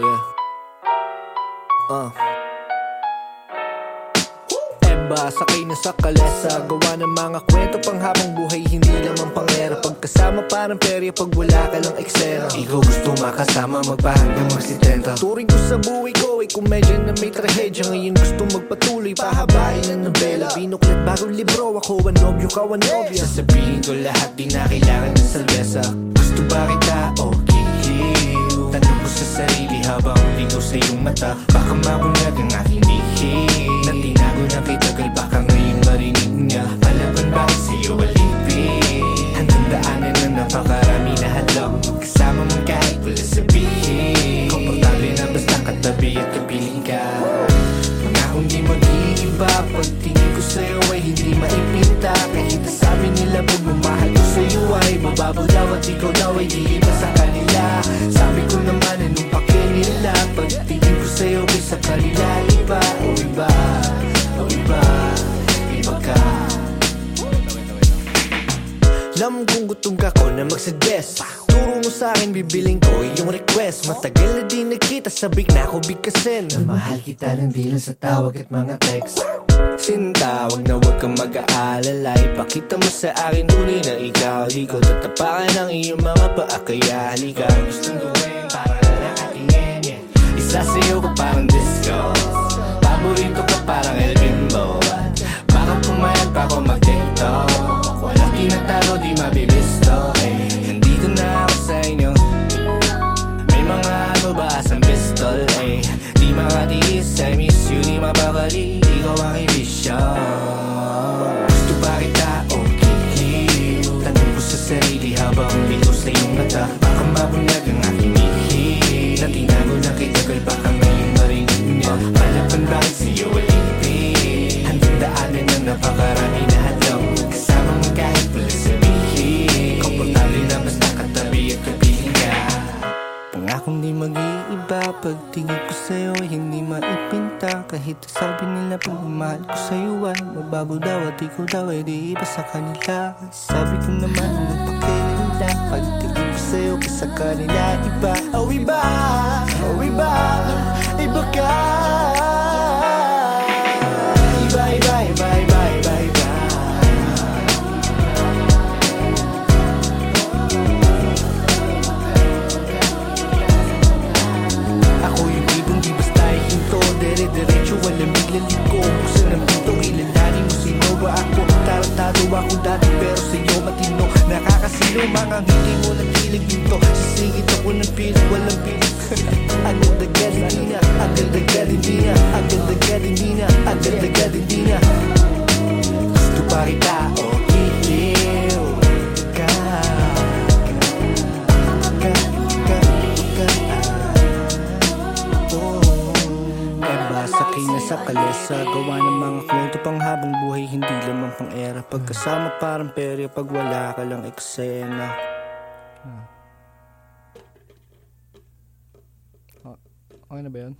Yeah. Uh. Eba, sakay na sa kalesa. Gawa ng mga kwento pang habang buhay Hindi lamang pangera. Pagkasama parang perya Pag wala ka lang eksena. Ikaw gusto makasama Magpahanggang magsitenta Turing ko sa buhay ko Ay komedya na may trahedya. Ngayon gusto magpatuloy Pahabain ang nobela. Binuklat bagong libro Ako ang nobyo ka ang nobya. Sasabihin ko lahat Di na kailangan ng salvesa. Gusto ba kita o sa iyong mata. Baka mabunyag ang aking lihim Na tinago na kay tagal Baka ngayon marinig niya. Palaban bakit sa iyo alipin? Hanggang daanan na napakarami na hadlang. Kasama mo kahit wala sabihin. Komportable na basta katabi at kapiling ka. Pangakong di mag-iiba Pagtingin ko sa'yo ay hindi maipinta. Kahit sabi nila pagmamahal ko sa'yo ay Mababaw daw at ikaw daw ay di iba sa kanila. Sabi Sa'yo ay sa kanila Iba o iba o iba Iba ka. Alam kong gutom ka ko na magsuggest. Turo mo sa bibiling ko yung request. Matagal na di nakita, sabik na ako bigkasin. Mahal kita ng di lang sa tawag at mga text. Sinta, wag na wag kang mag-aalala. Ipakita mo sa akin tunay na ikaw. Di ko tatapakan ang iyong mga paa Kaya halika. Gustong gawin na sa'yo ko parang disco. Paborito ka parang Pangakong di mag-iiba. Pagtingin ko sa'yo hindi maipinta. Kahit sabi nila pagmamahal ko sa'yo ay Mababaw daw at ikaw daw ay di iba sa kanila. Sabi ko naman ano pakilala Pagtingin ko sa'yo kaysa kanila iba. Oh iba, oh iba, iba ka Tarantado ako dati pero sa'yo matino. Nakakasino, mga ngiti mo ng kilig dito. Sisingit ako ng pilit, walang pilit. Agad-agad hindi na, agad-agad hindi na Agad-agad hindi na, agad-agad hindi na sa kalesa Gawa ng mga kwento pang habang buhay Hindi lamang pang era Pagkasama parang perya Pag wala ka lang eksena. Okay na ba yun?